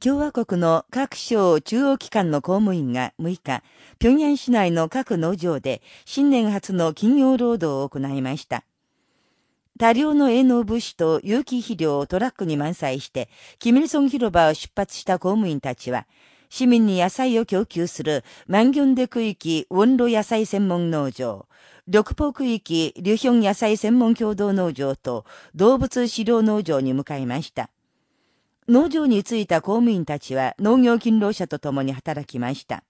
共和国の各省中央機関の公務員が6日、平壌市内の各農場で新年初の金曜労働を行いました。多量の営農物資と有機肥料をトラックに満載して、キミルソン広場を出発した公務員たちは、市民に野菜を供給する万ンギョンデ区域温路野菜専門農場、緑 poh 区域リュヒョン野菜専門共同農場と動物飼料農場に向かいました。農場に着いた公務員たちは農業勤労者と共に働きました。